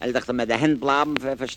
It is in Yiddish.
Er dachte, mit der Hand bleiben, für, für